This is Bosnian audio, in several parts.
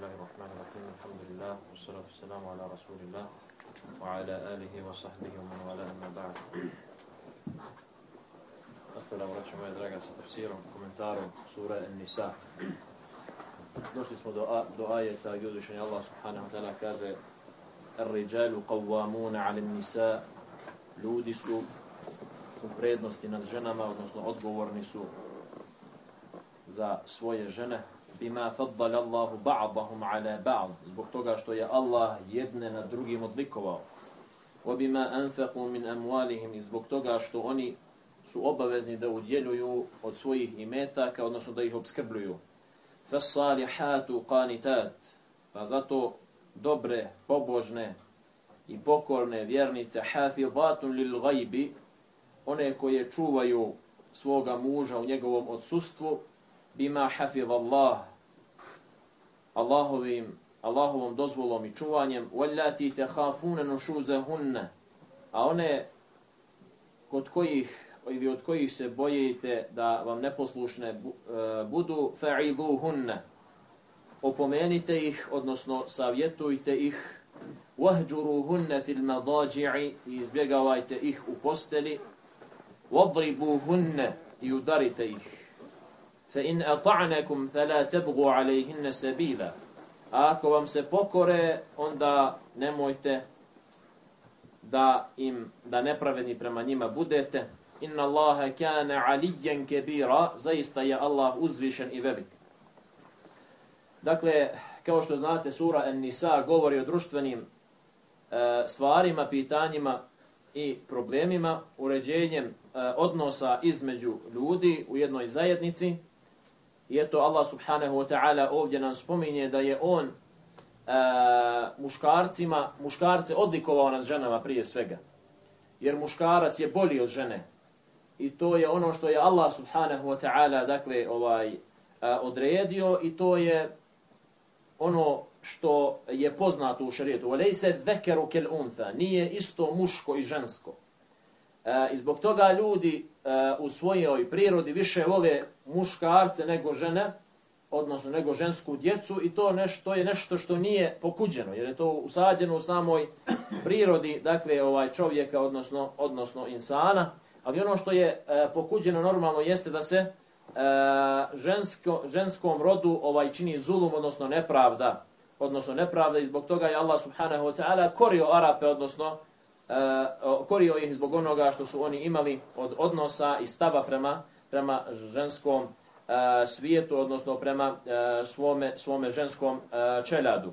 الله الرحمن الرحيم الحمد لله والصلاة والسلام على رسول الله وعلى آله وصحبه ومن والاه أما بعد Nastavljamo, braćo moje draga, sa tefsirom, komentarom sura An-Nisa. Došli smo do, a, do ajeta gdje uzvišenje Allah subhanahu wa ta'ala kaže Ar-riđalu qawwamuna 'ala an-nisa Ljudi su u prednosti nad ženama, odnosno odgovorni su za svoje žene bima faddala Allahu ba'dahum ala ba'd zbog toga što je Allah jedne na drugim odlikovao. Wa bima anfaqu min amwalihim zbog toga što oni su obavezni da udjeljuju od svojih imetaka odnosno da ih obskrbljuju. Fas salihatu qanitat pa zato dobre pobožne i pokorne vjernice hafizatun lil ghaibi one koje čuvaju svoga muža u njegovom odsustvu bima hafiz Allah Allahovim, Allahovom dozvolom i čuvanjem, وَلَّاتِ تَحَافُونَ نُشُوزَهُنَّ A one kod kojih ili od kojih se bojite da vam neposlušne e, budu فَعِذُوهُنَّ Opomenite ih, odnosno savjetujte ih وَهْجُرُوهُنَّ فِي الْمَضَاجِعِ i izbjegavajte ih u posteli وَضْرِبُوهُنَّ i udarite ih فإن أطعنكم فلا تبغوا عليهن سبيلا ako vam se pokore onda nemojte da im da nepravedni prema njima budete inna allaha kana aliyan kabira zaista je Allah uzvišen i velik dakle kao što znate sura an-nisa govori o društvenim e, stvarima pitanjima i problemima uređenjem e, odnosa između ljudi u jednoj zajednici I eto Allah subhanahu wa ta'ala ovdje nam spominje da je on e, muškarcima, muškarce odlikovao nad ženama prije svega. Jer muškarac je bolji od žene. I to je ono što je Allah subhanahu wa ta'ala dakle ovaj e, odredio i to je ono što je poznato u šarijetu. Walejse dhekeru kel untha. Nije isto muško i žensko. E, I zbog toga ljudi e, u svojoj prirodi više vole muškarce nego žene, odnosno nego žensku djecu i to nešto je nešto što nije pokuđeno, jer je to usađeno u samoj prirodi, dakle ovaj čovjeka, odnosno odnosno insana. Ali ono što je e, pokuđeno normalno jeste da se e, žensko, ženskom rodu ovaj čini zulum, odnosno nepravda, odnosno nepravda i zbog toga je Allah subhanahu wa ta'ala korio Arape, odnosno Eh, korio ih zbog onoga što su oni imali od odnosa i stava prema prema ženskom uh, svijetu, odnosno prema uh, svome, svome ženskom uh, čeljadu.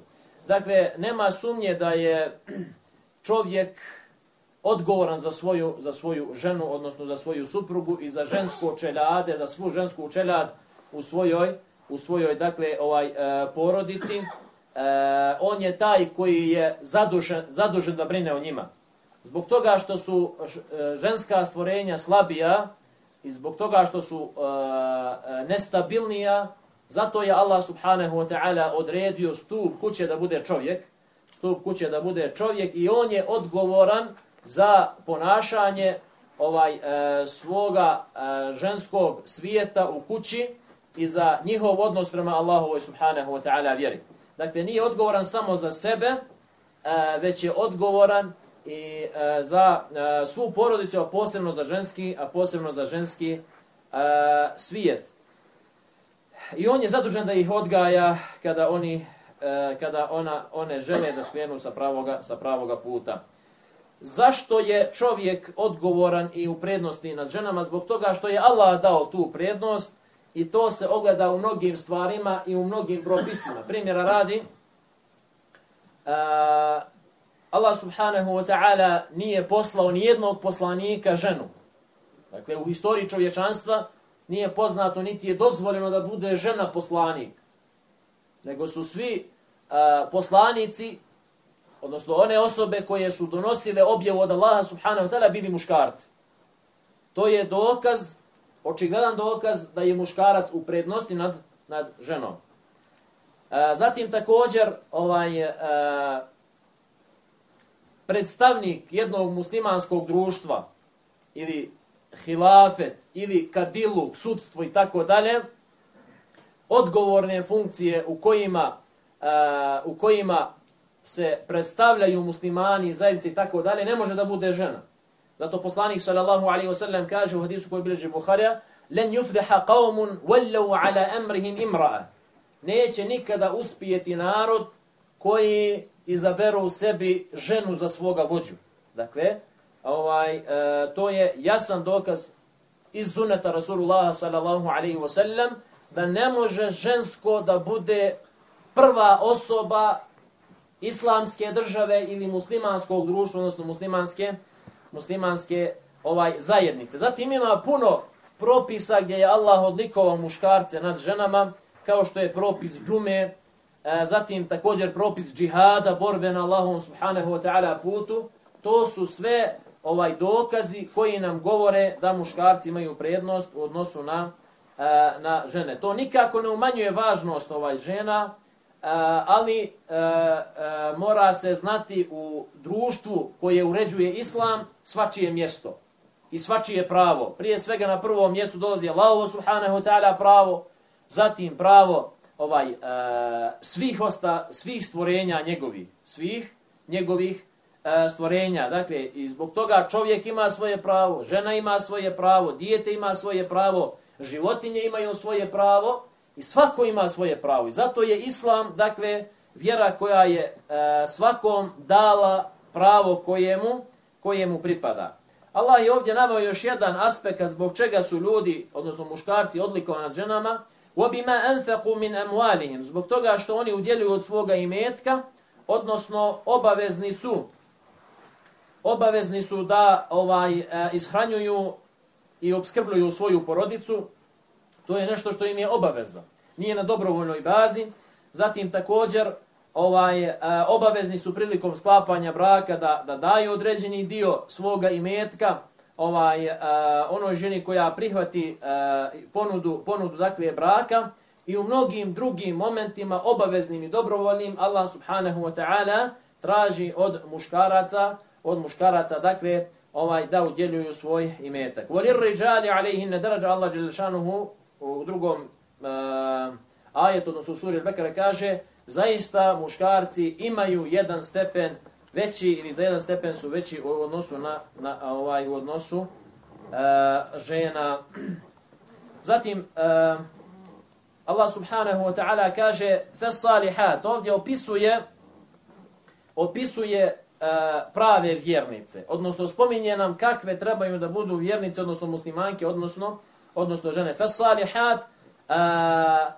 Dakle, nema sumnje da je čovjek odgovoran za svoju, za svoju ženu, odnosno za svoju suprugu i za žensko čeljade, za svu žensku čeljad u svojoj, u svojoj dakle, ovaj uh, porodici. Uh, on je taj koji je zadužen, zadužen da brine o njima. Zbog toga što su e, ženska stvorenja slabija i zbog toga što su e, e, nestabilnija, zato je Allah subhanahu wa ta'ala odredio stup kuće da bude čovjek, stup kuće da bude čovjek i on je odgovoran za ponašanje ovaj e, svoga e, ženskog svijeta u kući i za njihov odnos prema Allahu subhanahu wa ta'ala vjeri. Dakle, nije odgovoran samo za sebe, e, već je odgovoran i e, za e, svu porodicu, a posebno za ženski, a posebno za ženski e, svijet. I on je zadužen da ih odgaja kada oni e, kada ona one žele da skrenu sa pravoga sa pravoga puta. Zašto je čovjek odgovoran i u prednosti nad ženama? Zbog toga što je Allah dao tu prednost i to se ogleda u mnogim stvarima i u mnogim propisima. Primjera radi, e, Allah subhanahu wa ta'ala nije poslao ni jednog poslanika ženu. Dakle, u historiji čovječanstva nije poznato niti je dozvoljeno da bude žena poslanik. Nego su svi a, poslanici, odnosno one osobe koje su donosile objavu od Allaha subhanahu wa ta'ala bili muškarci. To je dokaz, očigledan dokaz da je muškarac u prednosti nad, nad ženom. A, zatim također ovaj, a, predstavnik jednog muslimanskog društva ili hilafet ili kadiluk, sudstvo i tako dalje, odgovorne funkcije u kojima e, u kojima se predstavljaju muslimani, zajednice i tako dalje, ne može da bude žena. Zato poslanik sallallahu alaihi wasallam kaže u hadisu koji bilježi Buharija, len yufliha qawmun wallau ala amrihim imra'a. Neće nikada uspijeti narod koji izaberu u sebi ženu za svoga vođu. Dakle, ovaj, e, to je jasan dokaz iz suneta Rasulullah sallallahu alaihi wasallam da ne može žensko da bude prva osoba islamske države ili muslimanskog društva, odnosno muslimanske, muslimanske ovaj zajednice. Zatim ima puno propisa gdje je Allah odlikovao muškarce nad ženama, kao što je propis džume, e, zatim također propis džihada, borbe na Allahom subhanahu wa ta'ala putu. To su sve ovaj dokazi koji nam govore da muškarci imaju prednost u odnosu na, e, na žene. To nikako ne umanjuje važnost ovaj žena, e, ali e, e, mora se znati u društvu koje uređuje islam svačije mjesto i svačije pravo. Prije svega na prvom mjestu dolazi Allah subhanahu wa ta'ala pravo, zatim pravo ovaj e, svih osta svih stvorenja njegovih, svih njegovih e, stvorenja. Dakle, i zbog toga čovjek ima svoje pravo, žena ima svoje pravo, dijete ima svoje pravo, životinje imaju svoje pravo, I svako ima svoje pravo. I zato je islam, dakle, vjera koja je e, svakom dala pravo kojemu, kojemu pripada. Allah je ovdje naveo još jedan aspekt zbog čega su ljudi, odnosno muškarci, odlikovani nad ženama. وَبِمَا أَنْفَقُوا مِنْ أَمْوَالِهِمْ Zbog toga što oni udjeljuju od svoga imetka, odnosno obavezni su obavezni su da ovaj e, ishranjuju i obskrbljuju svoju porodicu, To je nešto što im je obaveza. Nije na dobrovoljnoj bazi. Zatim također ovaj e, obavezni su prilikom sklapanja braka da, da daju određeni dio svoga imetka ovaj e, onoj ženi koja prihvati e, ponudu ponudu dakle braka i u mnogim drugim momentima obaveznim i dobrovoljnim Allah subhanahu wa ta'ala traži od muškaraca od muškaraca dakle ovaj da udjeljuju svoj imetak. Walir rijali alayhin daraja Allah dželle šanehu u drugom uh, ajetu, odnosno suri Al-Bekara kaže zaista muškarci imaju jedan stepen veći ili za jedan stepen su veći u odnosu na, na ovaj u odnosu uh, žena. Zatim uh, Allah subhanahu wa ta'ala kaže fasalihat ovdje opisuje opisuje uh, prave vjernice. Odnosno spominje nam kakve trebaju da budu vjernice, odnosno muslimanke, odnosno odnosno žene Fesalihat, a,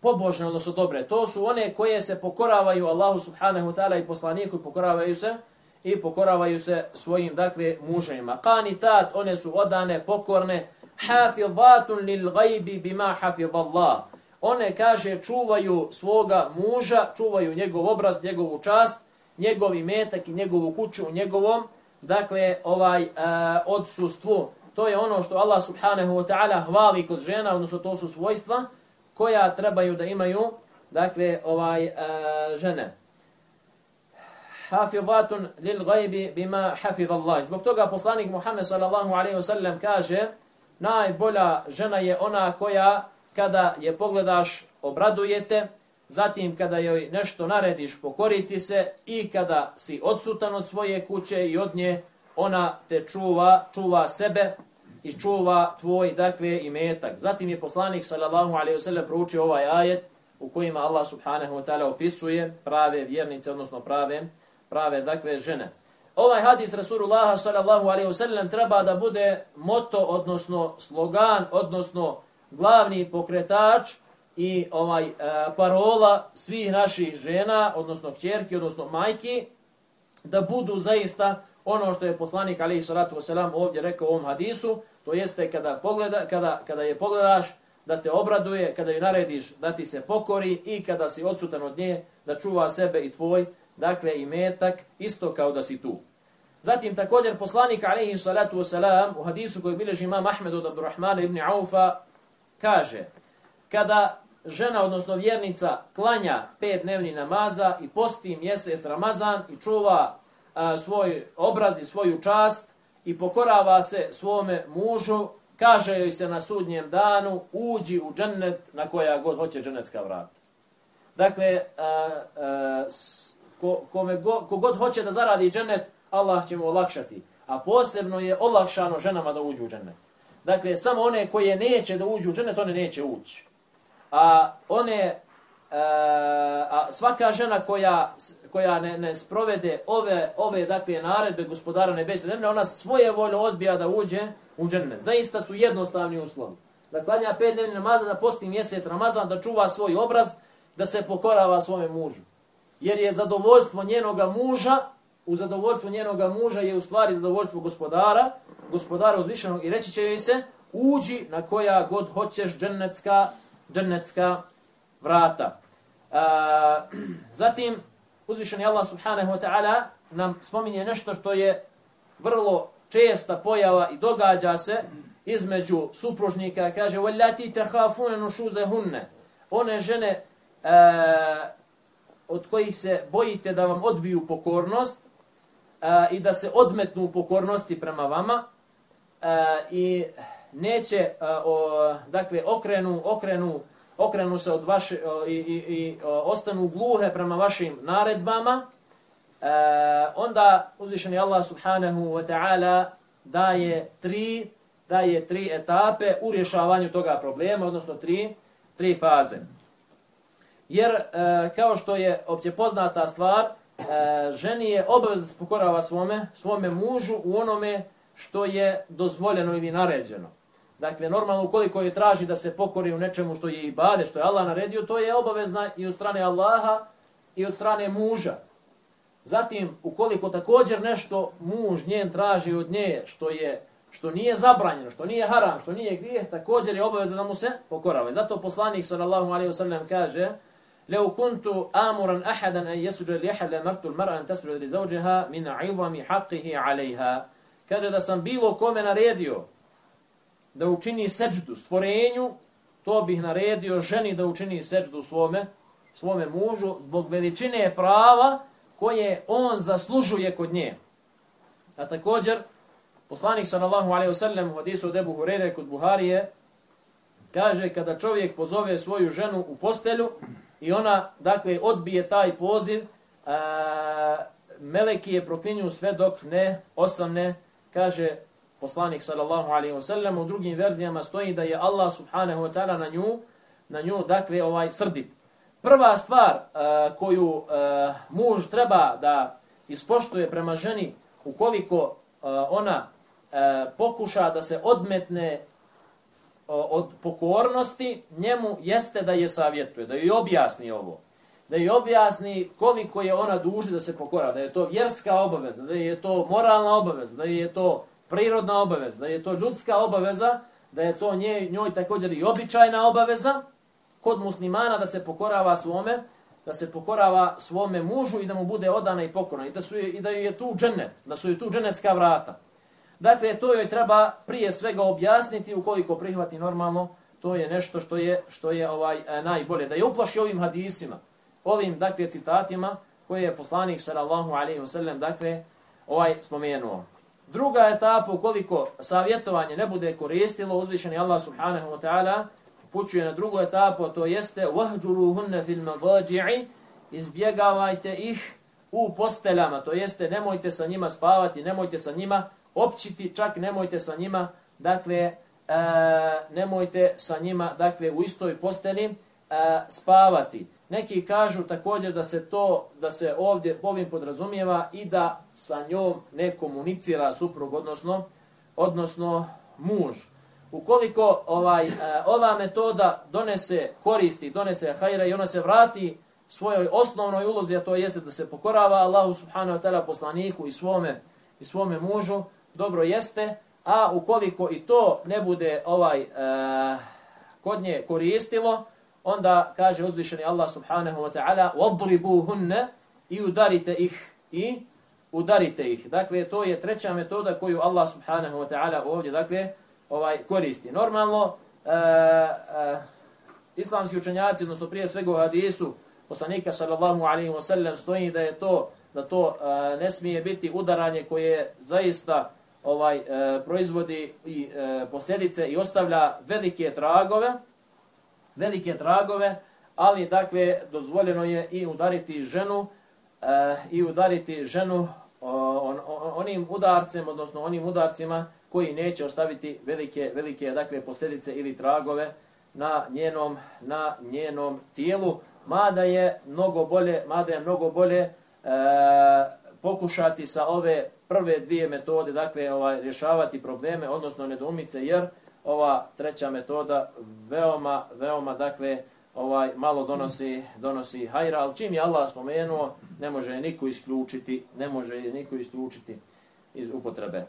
pobožne, odnosno dobre. To su one koje se pokoravaju Allahu subhanahu ta'ala i poslaniku i pokoravaju se i pokoravaju se svojim, dakle, muževima. Qanitat, one su odane, pokorne, hafidhatun lil gajbi bima hafizallah. One, kaže, čuvaju svoga muža, čuvaju njegov obraz, njegovu čast, njegov imetak i njegovu kuću u njegovom, dakle, ovaj, e, odsustvu to je ono što Allah subhanahu wa ta'ala hvali kod žena, odnosno to su svojstva koja trebaju da imaju, dakle, ovaj uh, žene. Hafizatun lil gajbi bima hafiz Allah. Zbog toga poslanik Muhammed sallallahu alaihi wa sallam kaže najbolja žena je ona koja kada je pogledaš obradujete, zatim kada joj nešto narediš pokoriti se i kada si odsutan od svoje kuće i od nje ona te čuva, čuva sebe i čuva tvoj, dakle, imetak. Zatim je poslanik, sallallahu alejhi ve sellem proučio ovaj ajet u kojima Allah subhanahu wa ta'ala opisuje prave vjernice, odnosno prave, prave, dakle, žene. Ovaj hadis Rasulullah sallallahu alejhi ve sellem treba da bude moto, odnosno slogan, odnosno glavni pokretač i ovaj e, parola svih naših žena, odnosno kćerki, odnosno majki, da budu zaista ono što je poslanik alejhi salatu vesselam ovdje rekao u ovom hadisu, to jeste kada pogleda kada kada je pogledaš da te obraduje, kada ju narediš da ti se pokori i kada si odsutan od nje da čuva sebe i tvoj, dakle i metak isto kao da si tu. Zatim također poslanik alejhi salatu vesselam u hadisu koji bilježi Imam Ahmed od Abdurrahmana ibn Aufa kaže kada žena, odnosno vjernica, klanja pet dnevni namaza i posti mjesec Ramazan i čuva a, svoj obraz i svoju čast i pokorava se svome mužu, kaže joj se na sudnjem danu, uđi u džennet na koja god hoće džennetska vrata. Dakle, a, a, ko, kome go, kogod hoće da zaradi džennet, Allah će mu olakšati. A posebno je olakšano ženama da uđu u džennet. Dakle, samo one koje neće da uđu u džennet, one neće ući. A one, Eh, a, svaka žena koja, koja ne, ne sprovede ove, ove dakle, naredbe gospodara nebesa zemlje, ona svoje volje odbija da uđe u džennet. Zaista su jednostavni uslovi. Da klanja pet dnevni namaza, da posti mjesec Ramazan, da čuva svoj obraz, da se pokorava svome mužu. Jer je zadovoljstvo njenoga muža, u zadovoljstvo njenoga muža je u stvari zadovoljstvo gospodara, gospodara uzvišenog i reći će joj se, uđi na koja god hoćeš džennetska, džennetska vrata. A, zatim, uzvišeni Allah subhanahu wa ta'ala nam spominje nešto što je vrlo česta pojava i događa se između supružnika, kaže, وَلَّتِ تَحَافُونَ نُشُوزَهُنَّ One žene a, od kojih se bojite da vam odbiju pokornost a, i da se odmetnu u pokornosti prema vama a, i neće, a, o, dakle, okrenu, okrenu, okrenu se od vaše, i, i, i ostanu gluhe prema vašim naredbama, e, onda uzvišeni Allah subhanahu wa ta'ala daje tri, daje tri etape u rješavanju toga problema, odnosno tri, tri faze. Jer, e, kao što je opće poznata stvar, e, ženi je obavez da se pokorava svome, svome mužu u onome što je dozvoljeno ili naređeno. Dakle, normalno ukoliko je traži da se pokori u nečemu što je ibade, što je Allah naredio, to je obavezna i od strane Allaha i od strane muža. Zatim, ukoliko također nešto muž njen traži od nje, što je što nije zabranjeno, što nije haram, što nije grijeh, također je obaveza da mu se pokorava. Zato poslanik sallallahu alejhi ve sellem kaže: "Lau kuntu amuran ahadan an yasjuda li ahad lamartu al-mar'a an tasjuda li zawjiha min 'izami haqqihi 'alayha." Kaže da sam bilo kome naredio da učini seđdu stvorenju, to bih naredio ženi da učini seđdu svome, svome mužu zbog veličine prava koje on zaslužuje kod nje. A također, poslanik sallallahu alaihi wasallam u hadisu od Ebu Hurere kod Buharije kaže kada čovjek pozove svoju ženu u postelju, i ona, dakle, odbije taj poziv, a, meleki je proklinju sve dok ne osamne, kaže poslanik sallallahu alaihi wa sallam, u drugim verzijama stoji da je Allah subhanahu wa ta'ala na nju, na nju, dakle, ovaj srdit. Prva stvar uh, koju uh, muž treba da ispoštuje prema ženi, ukoliko uh, ona uh, pokuša da se odmetne od pokornosti, njemu jeste da je savjetuje, da joj objasni ovo. Da joj objasni koliko je ona duži da se pokora, da je to vjerska obaveza, da je to moralna obaveza, da je to prirodna obaveza, da je to ljudska obaveza, da je to nje, njoj također i običajna obaveza kod muslimana da se pokorava svome, da se pokorava svome mužu i da mu bude odana i pokorna i da, su, i da je tu džennet, da su je tu dženetska vrata. Dakle, to joj treba prije svega objasniti ukoliko prihvati normalno, to je nešto što je što je ovaj e, najbolje da je uplaši ovim hadisima, ovim dakle citatima koje je poslanik sallallahu alejhi ve sellem dakle ovaj spomenuo. Druga etapa ukoliko savjetovanje ne bude koristilo, uzvišeni Allah subhanahu wa ta'ala upućuje na drugu etapu, to jeste wahjuruhunna fil madaji'i, izbjegavajte ih u posteljama, to jeste nemojte sa njima spavati, nemojte sa njima općiti, čak nemojte sa njima, dakle, e, nemojte sa njima, dakle, u istoj posteli e, spavati. Neki kažu također da se to, da se ovdje ovim podrazumijeva i da sa njom ne komunicira suprug, odnosno, odnosno muž. Ukoliko ovaj, e, ova metoda donese koristi, donese hajra i ona se vrati svojoj osnovnoj ulozi, a to jeste da se pokorava Allahu subhanahu wa ta'ala poslaniku i svome, i svome mužu, dobro jeste, a ukoliko i to ne bude ovaj uh, kod nje koristilo, onda kaže uzvišeni Allah subhanahu wa ta'ala وَضْرِبُوهُنَّ i udarite ih i udarite ih. Dakle, to je treća metoda koju Allah subhanahu wa ta'ala ovdje dakle, ovaj koristi. Normalno, uh, uh, islamski učenjaci, odnosno prije svega u hadisu, poslanika sallallahu alaihi wa sallam stoji da je to da to uh, ne smije biti udaranje koje zaista ovaj e, proizvodi i e, posljedice i ostavlja velike tragove, velike tragove, ali dakle dozvoljeno je i udariti ženu e, i udariti ženu o, on, onim udarcem, odnosno onim udarcima koji neće ostaviti velike, velike dakle, posljedice ili tragove na njenom, na njenom tijelu, mada je mnogo bolje, mada je mnogo bolje e, pokušati sa ove prve dvije metode, dakle, ovaj, rješavati probleme, odnosno nedoumice, jer ova treća metoda veoma, veoma, dakle, ovaj malo donosi donosi hajra, ali čim je Allah spomenuo, ne može niko isključiti, ne može niko isključiti iz upotrebe.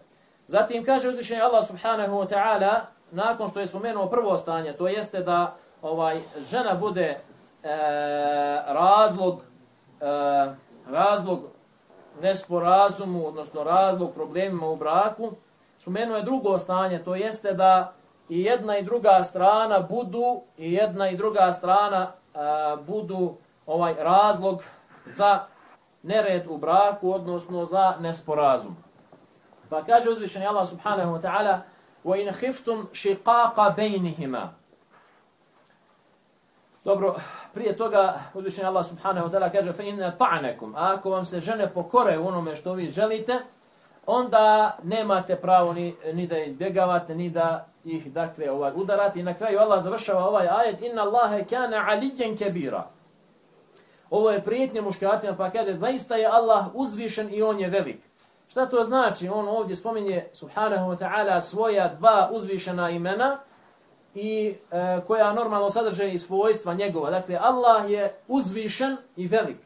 Zatim kaže uzvišenje Allah subhanahu wa ta'ala, nakon što je spomenuo prvo stanje, to jeste da ovaj žena bude e, razlog e, razlog nesporazumu, odnosno razlog problemima u braku, spomenuo je drugo stanje, to jeste da i jedna i druga strana budu i jedna i druga strana a, budu ovaj razlog za nered u braku, odnosno za nesporazum. Pa kaže uzvišeni Allah subhanahu wa ta'ala وَإِنْ خِفْتُمْ شِقَاقَ بَيْنِهِمَا Dobro, prije toga uzvišeni Allah subhanahu wa ta'ala kaže فَإِنَّ طَعْنَكُمْ Ako vam se žene pokore u onome što vi želite, onda nemate pravo ni, ni da izbjegavate, ni da ih dakle ovaj udarati. I na kraju Allah završava ovaj ajet Inna Allahe kana alijen kebira. Ovo je prijetnje muškarcima pa kaže zaista je Allah uzvišen i on je velik. Šta to znači? On ovdje spominje subhanahu wa ta'ala svoja dva uzvišena imena i e, koja normalno sadrže i svojstva njegova. Dakle, Allah je uzvišen i velik.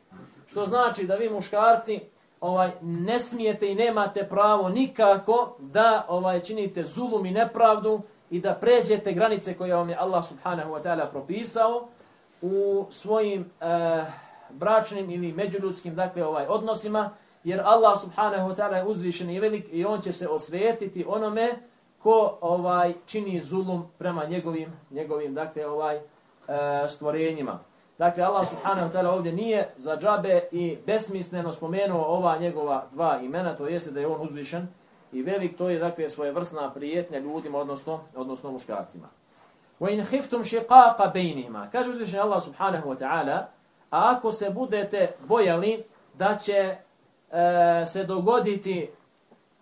Što znači da vi muškarci ovaj ne smijete i nemate pravo nikako da ovaj činite zulum i nepravdu i da pređete granice koje vam je Allah subhanahu wa ta'ala propisao u svojim eh, bračnim ili međuljudskim dakle ovaj odnosima jer Allah subhanahu wa ta'ala je uzvišen i velik i on će se osvetiti onome ko ovaj čini zulum prema njegovim njegovim dakle ovaj e, stvorenjima. Dakle, Allah subhanahu wa ta'ala ovdje nije za džabe i besmisleno spomenuo ova njegova dva imena, to jeste da je on uzvišen i velik, to je dakle svoje vrsna prijetnja ljudima, odnosno, odnosno muškarcima. Wa in khiftum shiqaqa bainihima. Kaže uzvišen Allah subhanahu wa ta'ala, a ako se budete bojali da će e, se dogoditi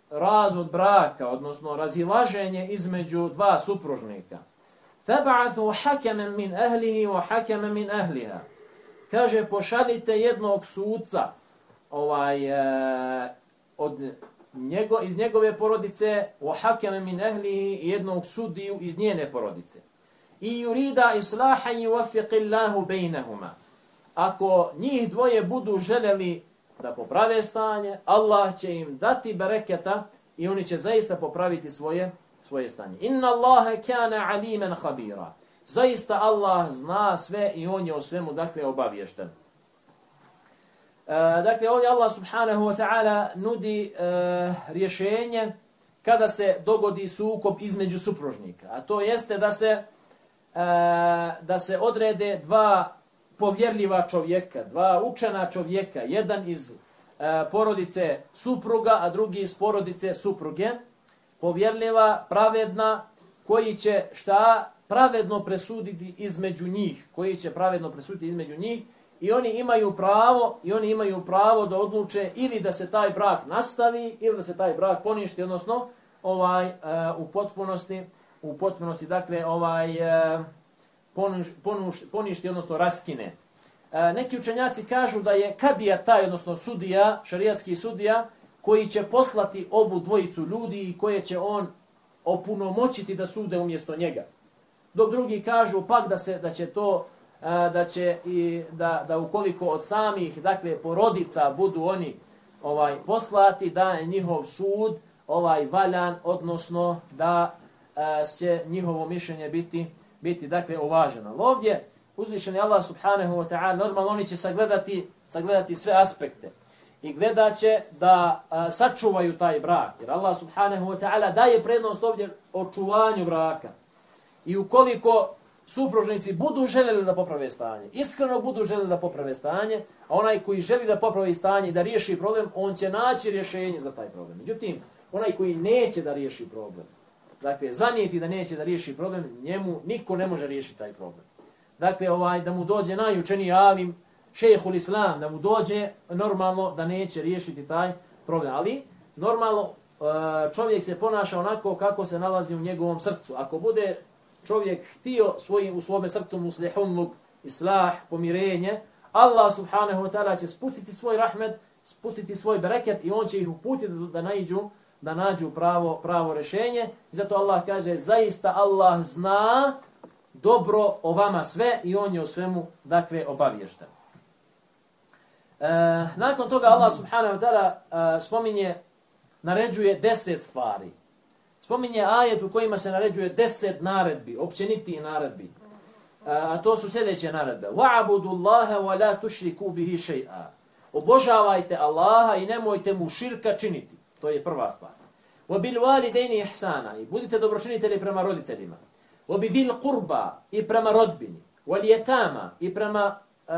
razvod braka, odnosno razilaženje između dva supružnika, Tab'athu hakaman min ahlihi wa hakaman min ahliha. Kaže pošaljite jednog sudca ovaj e, od njego iz njegove porodice wa hakeme min ahlihi i jednog sudiju iz njene porodice. I yurida islahan yuwaffiq Allahu bainahuma. Ako njih dvoje budu želeli da poprave stanje, Allah će im dati bereketa i oni će zaista popraviti svoje svoje stanje. Inna Allahe kana alimen khabira. Zaista Allah zna sve i on je o svemu dakle obavješten. E, dakle, ovdje Allah subhanahu wa ta'ala nudi e, rješenje kada se dogodi sukob između supružnika. A to jeste da se, e, da se odrede dva povjerljiva čovjeka, dva učena čovjeka, jedan iz e, porodice supruga, a drugi iz porodice supruge povjerljiva, pravedna, koji će šta pravedno presuditi između njih, koji će pravedno presuditi između njih i oni imaju pravo i oni imaju pravo da odluče ili da se taj brak nastavi ili da se taj brak poništi, odnosno ovaj e, u potpunosti u potpunosti dakle ovaj eh, e, ponuš, ponuš, poništi odnosno raskine. E, neki učenjaci kažu da je kadija taj odnosno sudija, šerijatski sudija koji će poslati ovu dvojicu ljudi i koje će on opunomoćiti da sude umjesto njega. Dok drugi kažu pak da se da će to da će i da da ukoliko od samih dakle porodica budu oni ovaj poslati da je njihov sud ovaj valjan odnosno da će njihovo mišljenje biti biti dakle uvaženo. Ovdje uzvišeni Allah subhanahu wa ta'ala normalno oni će sagledati sagledati sve aspekte i gledaće da a, sačuvaju taj brak. Jer Allah subhanahu wa ta'ala daje prednost ovdje očuvanju braka. I ukoliko supružnici budu željeli da poprave stanje, iskreno budu željeli da poprave stanje, a onaj koji želi da popravi stanje i da riješi problem, on će naći rješenje za taj problem. Međutim, onaj koji neće da riješi problem, dakle, zanijeti da neće da riješi problem, njemu niko ne može riješiti taj problem. dakle, ovaj, da mu dođe najučeniji alim, šehul islam, da mu dođe normalno da neće riješiti taj problem. Ali, normalno, e, čovjek se ponaša onako kako se nalazi u njegovom srcu. Ako bude čovjek htio svojim, u svome srcu muslihunluk, islah, pomirenje, Allah subhanahu wa ta'ala će spustiti svoj rahmet, spustiti svoj bereket i on će ih uputiti da nađu da nađu pravo pravo rješenje. I zato Allah kaže zaista Allah zna dobro o vama sve i on je o svemu dakle obavješten. E, nakon toga Allah subhanahu wa ta'ala e, spominje naređuje deset stvari. Spominje ajet u kojima se naređuje deset naredbi, općeniti naredbi. A to su sljedeće naredbe. وَعَبُدُ اللَّهَ وَلَا تُشْرِكُوا بِهِ bihi shay'a. Obožavajte Allaha i nemojte mu širka činiti. To je prva stvar. Wa bil ihsana. I budite dobročinitelji prema roditeljima. Wa bi bil qurba i prema rodbini. Wal i prema uh,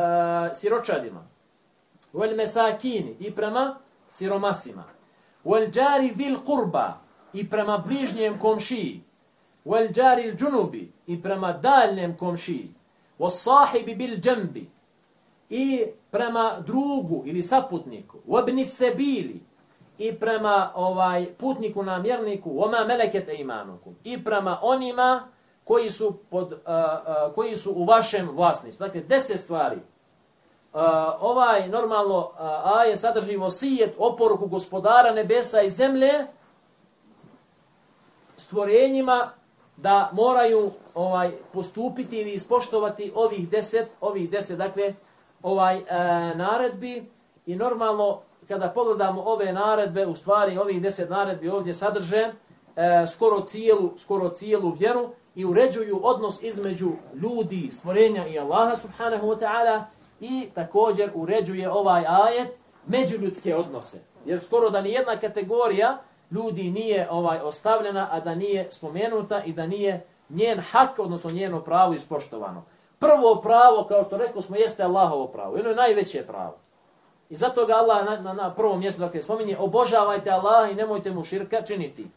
siročadima. Wal i prema siromasima. Wal jari bil qurba i prema bližnjem komšiji. Wal jari junubi i prema daljnjem komšiji. Was sahibi bil jambi i prema drugu ili saputniku, wabni obni sebili, i prema ovaj putniku namjerniku, wama malakat imanuku, i prema onima koji su, pod, uh, uh, koji su u vašem vlasništvu. Dakle, deset stvari. Uh, ovaj normalno uh, aje sadrži vosijet, oporuku gospodara nebesa i zemlje stvorenjima da moraju ovaj postupiti ili ispoštovati ovih deset, ovih deset, dakle, ovaj e, naredbi i normalno kada pogledamo ove naredbe, u stvari ovih deset naredbi ovdje sadrže e, skoro cijelu, skoro cijelu vjeru i uređuju odnos između ljudi, stvorenja i Allaha subhanahu wa ta'ala i također uređuje ovaj ajet međuljudske odnose. Jer skoro da ni jedna kategorija ljudi nije ovaj ostavljena, a da nije spomenuta i da nije njen hak, odnosno njeno pravo ispoštovano prvo pravo, kao što rekao smo, jeste Allahovo pravo. Ono je najveće pravo. I zato ga Allah na, na, na prvom mjestu dakle, spominje, obožavajte Allaha i nemojte mu širka činiti.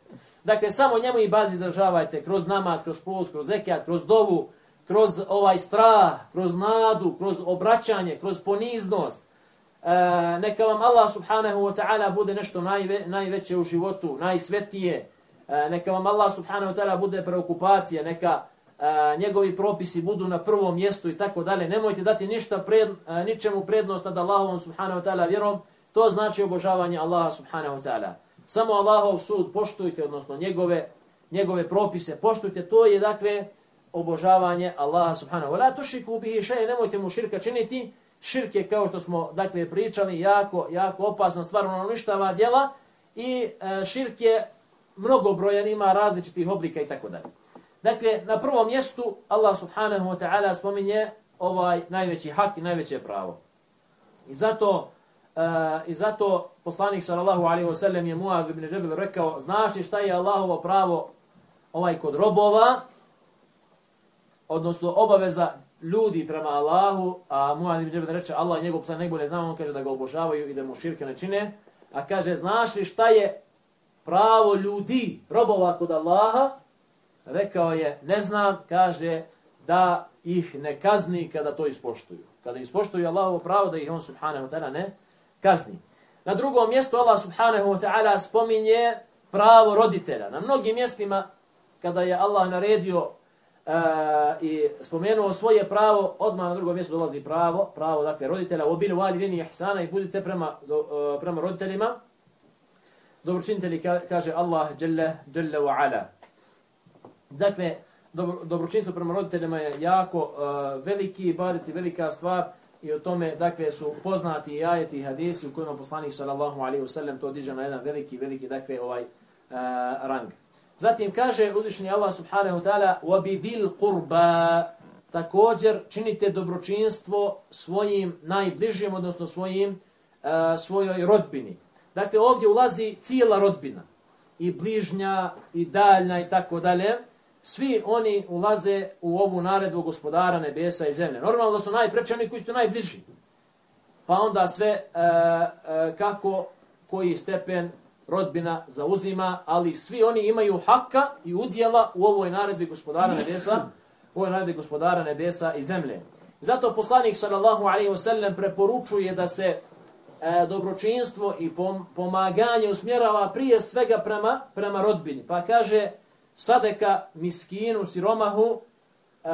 Dakle, samo njemu i bad izražavajte kroz namaz, kroz post, kroz zekijat, kroz dovu, kroz ovaj strah, kroz nadu, kroz obraćanje, kroz poniznost. E, neka vam Allah subhanahu wa ta'ala bude nešto najve, najveće u životu, najsvetije. E, neka vam Allah subhanahu wa ta'ala bude preokupacija, neka e, njegovi propisi budu na prvom mjestu i tako dalje. Nemojte dati ništa pred, e, ničemu prednost nad Allahom subhanahu wa ta'ala vjerom. To znači obožavanje Allaha subhanahu wa ta'ala. Samo Allahov sud poštujte, odnosno njegove, njegove propise poštujte. To je dakle obožavanje Allaha subhanahu wa ta'ala. La tušiku bihi šeje, nemojte mu širka činiti. Širk je, kao što smo dakle pričali, jako, jako opasna stvar, ono uništava djela. I e, širk je mnogobrojan, ima različitih oblika i tako dalje. Dakle, na prvom mjestu Allah subhanahu wa ta'ala spominje ovaj najveći hak i najveće pravo. I zato, e, i zato poslanik sallallahu alaihi wa sallam je Muaz ibn Jabal rekao, znaš li šta je Allahovo pravo ovaj kod robova, odnosno obaveza ljudi prema Allahu, a Muaz ibn Jabal reče, Allah njegov psa najbolje zna, on kaže da ga obožavaju i da mu širke ne čine, a kaže, znaš li šta je pravo ljudi, robova kod Allaha, rekao je, ne znam, kaže, da ih ne kazni kada to ispoštuju. Kada ispoštuju Allahovo pravo da ih on subhanahu wa ta'ala ne kazni. Na drugom mjestu Allah subhanahu wa ta'ala spominje pravo roditelja. Na mnogim mjestima kada je Allah naredio Eh, i spomenuo svoje pravo, odmah na drugom mjestu dolazi pravo, pravo dakle roditelja, obil vali vini ihsana i budite prema, do, uh, prema roditeljima. Dobročinitelji kaže Allah jalla, jalla wa ala. Dakle, dobro, dobročinstvo prema roditeljima je jako uh, veliki ibadet i velika stvar i o tome, dakle, su poznati i ajeti i hadisi u kojima poslanik sallallahu alaihi wasallam to diže na jedan veliki, veliki, dakle, ovaj uh, rang. Zatim kaže uzvišenje Allah subhanahu ta'ala وَبِذِلْ قُرْبَا Također činite dobročinstvo svojim najbližim, odnosno svojim, uh, svojoj rodbini. Dakle, ovdje ulazi cijela rodbina. I bližnja, i daljna, i tako dalje svi oni ulaze u ovu naredbu gospodara nebesa i zemlje. Normalno da su najpreći oni koji su najbliži. Pa onda sve e, e, kako koji stepen rodbina zauzima, ali svi oni imaju haka i udjela u ovoj naredbi gospodara nebesa u ovoj naredbi gospodara nebesa i zemlje. Zato poslanik sallallahu alaihi wasallam preporučuje da se e, dobročinstvo i pom, pomaganje usmjerava prije svega prema, prema rodbini. Pa kaže sadeka miskinu, siromahu, e,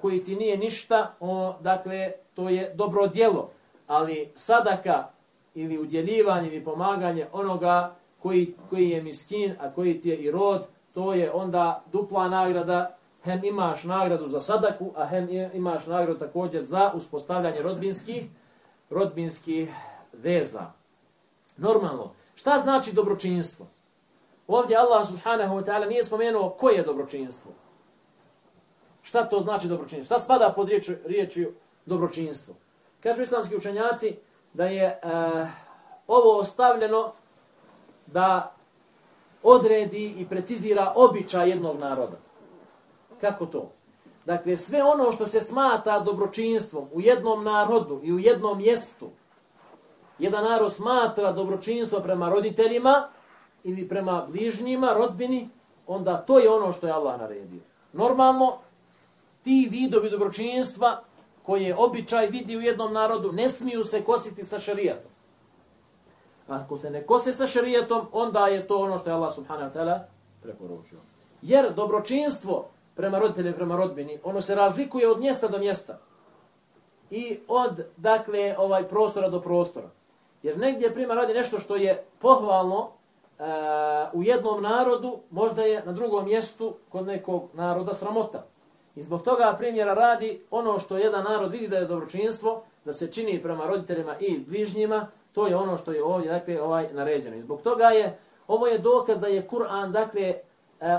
koji ti nije ništa, o, dakle, to je dobro djelo. Ali sadaka ili udjeljivanje ili pomaganje onoga koji, koji je miskin, a koji ti je i rod, to je onda dupla nagrada, hem imaš nagradu za sadaku, a hem imaš nagradu također za uspostavljanje rodbinskih, rodbinskih veza. Normalno, šta znači dobročinstvo? Ovdje Allah subhanahu wa ta'ala nije spomenuo koje je dobročinstvo. Šta to znači dobročinstvo? Šta spada pod riječju, riječju dobročinstvo? Kažu islamski učenjaci da je e, ovo ostavljeno da odredi i precizira običaj jednog naroda. Kako to? Dakle, sve ono što se smata dobročinstvom u jednom narodu i u jednom mjestu, jedan narod smatra dobročinstvo prema roditeljima ili prema bližnjima, rodbini, onda to je ono što je Allah naredio. Normalno, ti vidovi dobročinstva koje običaj vidi u jednom narodu ne smiju se kositi sa šarijatom. Ako se ne kose sa šerijetom, onda je to ono što je Allah subhanahu wa ta'ala preporučio. Jer dobročinstvo prema roditelju prema rodbini, ono se razlikuje od mjesta do mjesta. I od, dakle, ovaj prostora do prostora. Jer negdje prima radi nešto što je pohvalno e, u jednom narodu, možda je na drugom mjestu kod nekog naroda sramota. I zbog toga primjera radi ono što jedan narod vidi da je dobročinstvo, da se čini prema roditeljima i bližnjima, to je ono što je ovdje dakle, ovaj naređeno. I zbog toga je, ovo je dokaz da je Kur'an dakle, e,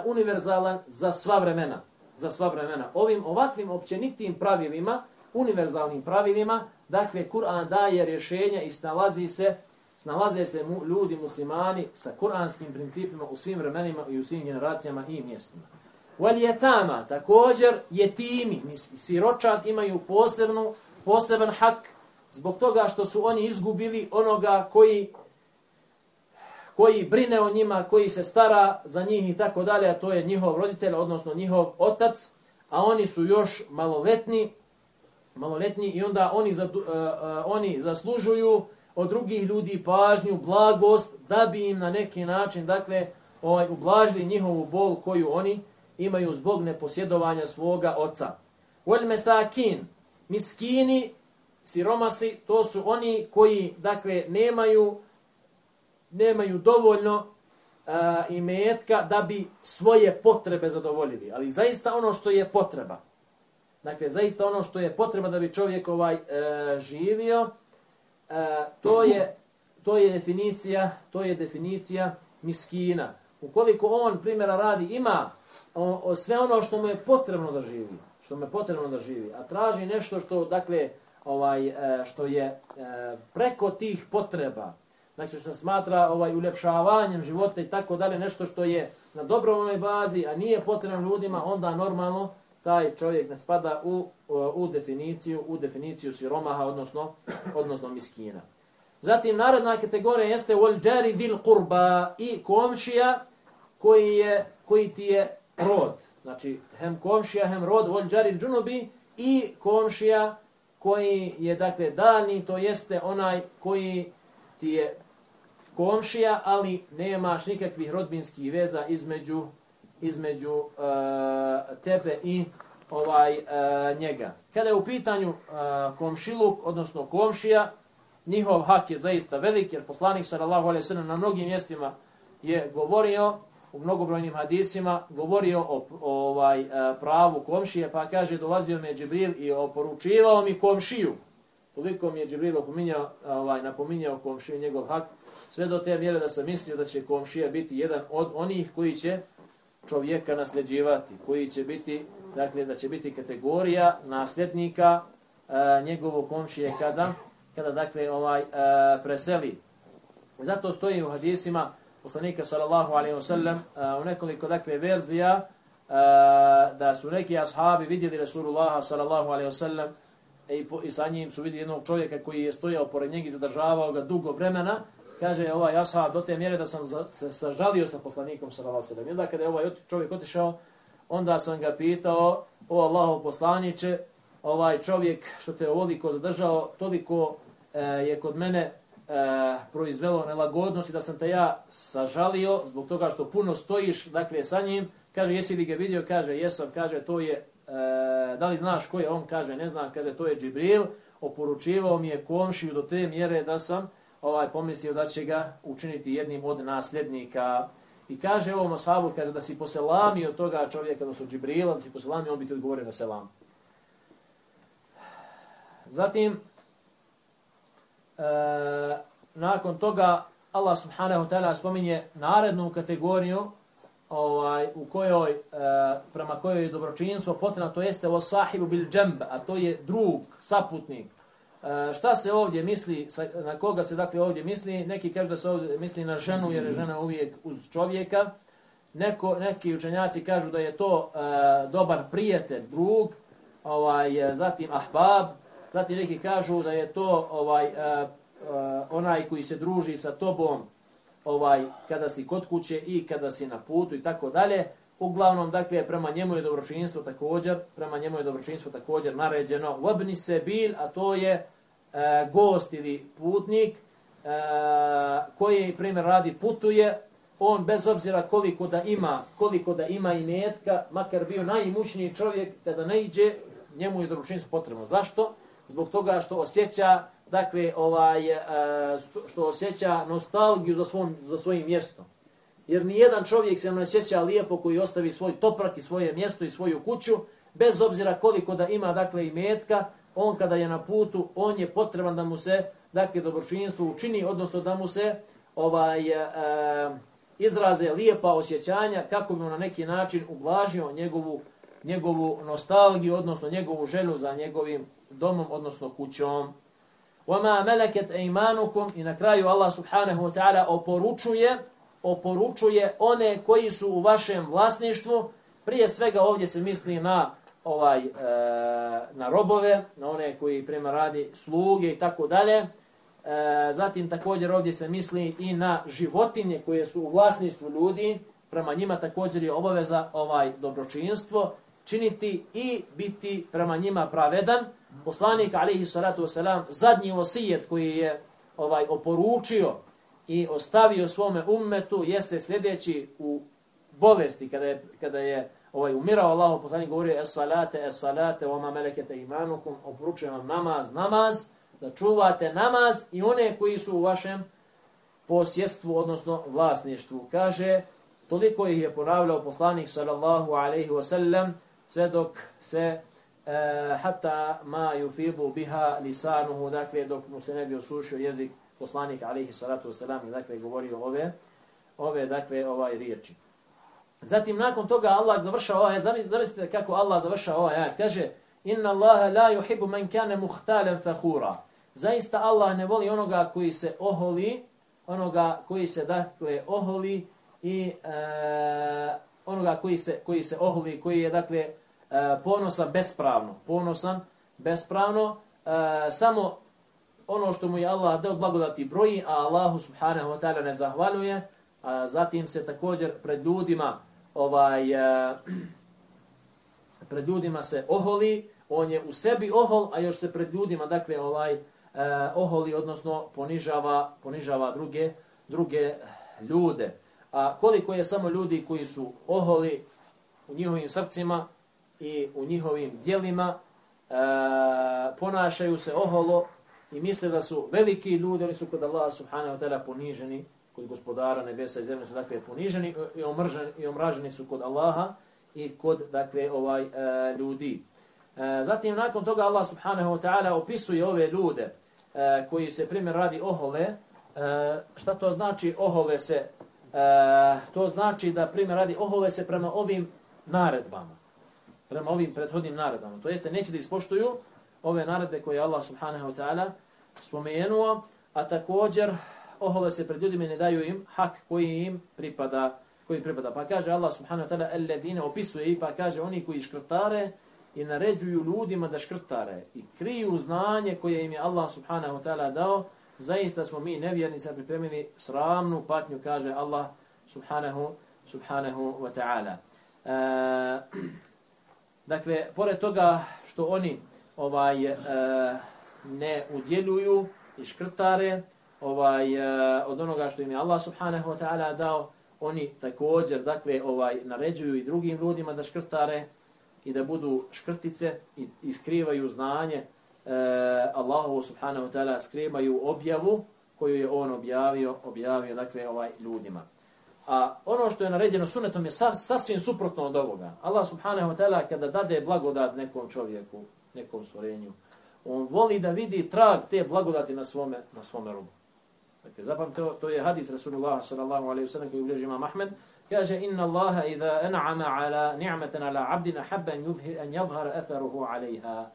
univerzalan za sva vremena. Za sva vremena. Ovim ovakvim općenitim pravilima, univerzalnim pravilima, dakle, Kur'an daje rješenja i snalazi se, snalaze se mu, ljudi muslimani sa kuranskim principima u svim vremenima i u svim generacijama i mjestima. Wal yatama također jetimi, siročad imaju posebnu poseban hak zbog toga što su oni izgubili onoga koji koji brine o njima, koji se stara za njih i tako dalje, a to je njihov roditelj, odnosno njihov otac, a oni su još maloletni, maloletni i onda oni, za, uh, uh, oni zaslužuju od drugih ljudi pažnju, blagost, da bi im na neki način, dakle, ovaj, ublažili njihovu bol koju oni imaju zbog neposjedovanja svoga oca. Wal mesakin, miskini, siromasi, to su oni koji, dakle, nemaju nemaju dovoljno uh, imetka da bi svoje potrebe zadovoljili. Ali zaista ono što je potreba. Dakle, zaista ono što je potreba da bi čovjek ovaj e, živio, e, to je to je definicija, to je definicija miskina. Ukoliko on primjera radi ima o, o sve ono što mu je potrebno da živi, što mu je potrebno da živi, a traži nešto što dakle ovaj e, što je e, preko tih potreba, znači što se smatra ovaj uljepšavanjem života i tako dalje, nešto što je na dobrovoljnoj bazi, a nije potrebno ljudima, onda normalno taj čovjek ne spada u, e, u definiciju u definiciju siromaha, odnosno, odnosno miskina. Zatim, narodna kategorija jeste wal jari dil kurba i komšija koji, je, koji ti je rod. Znači, hem komšija, hem rod, wal jari džunubi i komšija koji je, dakle, dalni, to jeste onaj koji ti je komšija, ali nemaš nikakvih rodbinskih veza između između uh, tebe i ovaj uh, njega. Kada je u pitanju uh, komšiluk, odnosno komšija, njihov hak je zaista velik, jer poslanik sallallahu alejhi ve sellem na mnogim mjestima je govorio u mnogobrojnim hadisima, govorio o, o ovaj e, pravu komšije, pa kaže dolazio mi je Džibril i oporučivao mi komšiju. Toliko mi je Džibril opominjao, e, ovaj, napominjao komšiju njegov hak, sve do te mjere da sam mislio da će komšija biti jedan od onih koji će čovjeka nasljeđivati, koji će biti, dakle, da će biti kategorija nasljednika e, njegovog komšije kada, kada dakle, ovaj e, preseli. Zato stoji u hadisima poslanika sallallahu alaihi wa sallam eh, u nekoliko dakle verzija eh, da su neki ashabi vidjeli Rasulullah sallallahu alaihi wa sallam i, po, i sa njim su vidjeli jednog čovjeka koji je stojao pored njega i zadržavao ga dugo vremena kaže ovaj ashab do te mjere da sam za, se sažalio sa poslanikom sallallahu alejhi ve sellem. Onda kada je ovaj čovjek otišao, onda sam ga pitao, o Allahov poslaniće, ovaj čovjek što te ovoliko zadržao, toliko e, je kod mene e, proizvelo nelagodnosti da sam te ja sažalio zbog toga što puno stojiš, dakle, sa njim. Kaže, jesi li ga vidio? Kaže, jesam. Kaže, to je, e, da li znaš ko je? On kaže, ne znam. Kaže, to je Džibril. Oporučivao mi je komšiju do te mjere da sam ovaj pomislio da će ga učiniti jednim od nasljednika. I kaže ovom ashabu, kaže da si poselamio toga čovjeka, da su Džibrila, da si poselamio, on bi ti odgovorio na selam. Zatim, e, nakon toga, Allah subhanahu wa ta'ala spominje narednu kategoriju ovaj, u kojoj, e, prema kojoj je dobročinstvo potrebno, to jeste o sahibu bil džemb, a to je drug, saputnik. E, šta se ovdje misli, na koga se dakle ovdje misli? Neki kažu da se ovdje misli na ženu, jer je žena uvijek uz čovjeka. Neko, neki učenjaci kažu da je to e, dobar prijatelj, drug, ovaj, zatim ahbab, zatim neki kažu da je to ovaj, uh, uh, onaj koji se druži sa tobom ovaj kada si kod kuće i kada si na putu i tako dalje. Uglavnom, dakle, prema njemu je dobročinstvo također, prema njemu je dobročinstvo također naređeno. Vobni se bil, a to je e, gost ili putnik e, koji, primjer, radi putuje, on bez obzira koliko da ima, koliko da ima i metka, makar bio najimućniji čovjek, kada ne iđe, njemu je dobročinstvo potrebno. Zašto? Zbog toga što osjeća dakle, ovaj, e, što osjeća nostalgiju za, svom, za svojim mjestom. Jer ni jedan čovjek se ne osjeća lijepo koji ostavi svoj toprak i svoje mjesto i svoju kuću, bez obzira koliko da ima, dakle, i metka, on kada je na putu, on je potreban da mu se, dakle, dobročinstvo učini, odnosno da mu se ovaj, e, izraze lijepa osjećanja kako bi mu na neki način ublažio njegovu, njegovu nostalgiju, odnosno njegovu želju za njegovim domom, odnosno kućom. وَمَا مَلَكَتْ اَيْمَانُكُمْ I na kraju Allah subhanahu wa ta'ala oporučuje, oporučuje one koji su u vašem vlasništvu. Prije svega ovdje se misli na ovaj e, na robove, na one koji prema radi sluge i tako dalje. E, zatim također ovdje se misli i na životinje koje su u vlasništvu ljudi. Prema njima također je obaveza ovaj dobročinstvo činiti i biti prema njima pravedan poslanik alejhi salatu wasalam zadnji osijet koji je ovaj oporučio i ostavio svome ummetu jeste sljedeći u bolesti. Kada je kada je ovaj umirao Allahu poslanik govorio es salate es salate wa ma malakata imanukum. Oporučujem vam namaz namaz da čuvate namaz i one koji su u vašem posjedstvu odnosno vlasništvu. Kaže toliko ih je ponavljao poslanik sallallahu alejhi ve sellem sve dok se Eh, hatta ma yufidu biha lisanuhu, dakle, dok mu se ne bi osušio jezik poslanik, alaihi salatu wasalam, dakle, govorio ove, ove, dakle, ovaj riječi. Zatim, nakon toga, Allah završava ovaj, zamislite kako Allah završava ovaj ajat, kaže, inna Allaha la yuhibbu man kana muhtalen fakhura. Zaista Allah ne voli onoga koji se oholi, onoga koji se, dakle, oholi i e, onoga koji se, koji se oholi, koji je, dakle, E, ponosan bespravno, ponosan bespravno, e, samo ono što mu je Allah dao blagodati broji, a Allahu subhanahu wa ta'ala ne zahvaluje, a zatim se također pred ljudima ovaj e, pred ljudima se oholi, on je u sebi ohol, a još se pred ljudima dakle ovaj e, oholi odnosno ponižava ponižava druge druge ljude. A koliko je samo ljudi koji su oholi u njihovim srcima, i u njihovim dijelima e, ponašaju se oholo i misle da su veliki ljudi, oni su kod Allaha subhanahu wa ta'ala poniženi, kod gospodara nebesa i zemlje su dakle poniženi i omrženi, i omraženi su kod Allaha i kod dakle ovaj e, ljudi. E, zatim nakon toga Allah subhanahu wa ta'ala opisuje ove ljude e, koji se primjer radi ohole. E, šta to znači ohole se? E, to znači da primjer radi ohole se prema ovim naredbama prema ovim prethodnim naredbama. To jeste, neće da ispoštuju ove naredbe koje Allah subhanahu wa ta'ala spomenuo, a također ohole se pred ljudima ne daju im hak koji im pripada. Koji pripada. Pa kaže Allah subhanahu wa ta'ala, alladine opisuje i pa kaže oni koji škrtare i naređuju ljudima da škrtare i kriju znanje koje im je Allah subhanahu wa ta'ala dao, zaista smo mi nevjernica pripremili sramnu patnju, kaže Allah subhanahu, subhanahu wa ta'ala. Uh, dakle, pored toga što oni ovaj e, ne udjeljuju i škrtare ovaj e, od onoga što im je Allah subhanahu wa ta'ala dao, oni također dakle ovaj naređuju i drugim ljudima da škrtare i da budu škrtice i, i skrivaju znanje eh, e, Allahu subhanahu wa ta'ala skrivaju objavu koju je on objavio, objavio dakle ovaj ljudima. A ono što je naređeno sunetom je sasvim suprotno od ovoga. Allah subhanahu wa ta'ala kada dade blagodat nekom čovjeku, nekom stvorenju, on voli da vidi trag te blagodati na svome, na svome rubu. Dakle, zapamte, to, to je hadis Rasulullah sallallahu alaihi wasallam koji ubliži imam Ahmed, kaže inna Allaha idha an'ama ala ni'matan ala 'abdina habba an yuzhir an yadhhara atharuhu 'alayha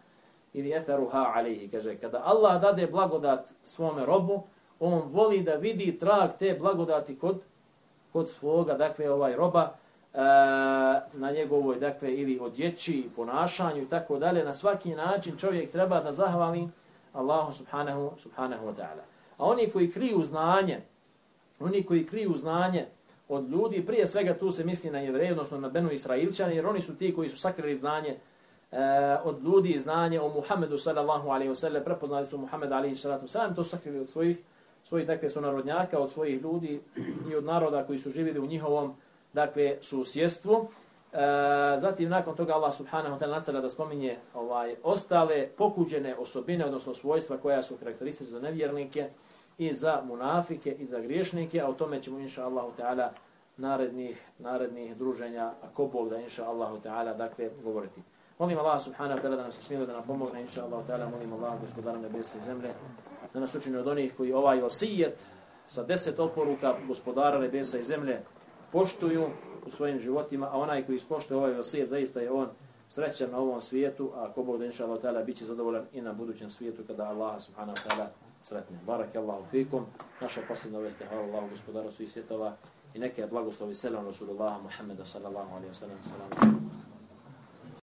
ili atharuha 'alayhi kaže kada Allah dade blagodat svome robu on voli da vidi trag te blagodati kod kod svoga dakle ovaj roba e, na njegovoj dakle ili odjeći ponašanju i tako dalje. Na svaki način čovjek treba da zahvali Allahu subhanahu subhanahu wa ta'ala. A oni koji kriju znanje oni koji kriju znanje od ljudi, prije svega tu se misli na jevreje, odnosno na Benu Israilčane, jer oni su ti koji su sakrili znanje e, od ljudi, znanje o Muhammedu sallallahu alaihi wa sallam, prepoznali su Muhammed alaihi sallatu sallam, to su sakrili od svojih, svojih dakle, su narodnjaka, od svojih ljudi i od naroda koji su živjeli u njihovom, dakle, susjedstvu. E, zatim, nakon toga, Allah subhanahu wa ta'ala nastavlja da spominje ovaj, ostale pokuđene osobine, odnosno svojstva koja su karakteristične za nevjernike, i za munafike i za griješnike, a o tome ćemo inša Allahu ta'ala narednih, narednih druženja, ako Bog da inša Allahu ta'ala, dakle govoriti. Molim Allah subhanahu wa ta'ala da nam se smije da nam pomogne, inša Allahu ta'ala, molim Allah gospodara nebesa i zemlje, da nas učini od onih koji ovaj osijet sa deset oporuka gospodara nebesa i zemlje poštuju u svojim životima, a onaj koji ispoštuje ovaj osijet, zaista je on srećan na ovom svijetu, a ako Bog da inša Allah ta'ala bit će zadovoljan i na budućem svijetu kada Allah subhanahu wa ta'ala sretne. Barak Allahu fikum. Naša posljedna veste, hvala Allahu gospodaru svih svjetova i neke blagoslovi selam Rasulullah Muhammeda sallallahu alaihi wa sallam.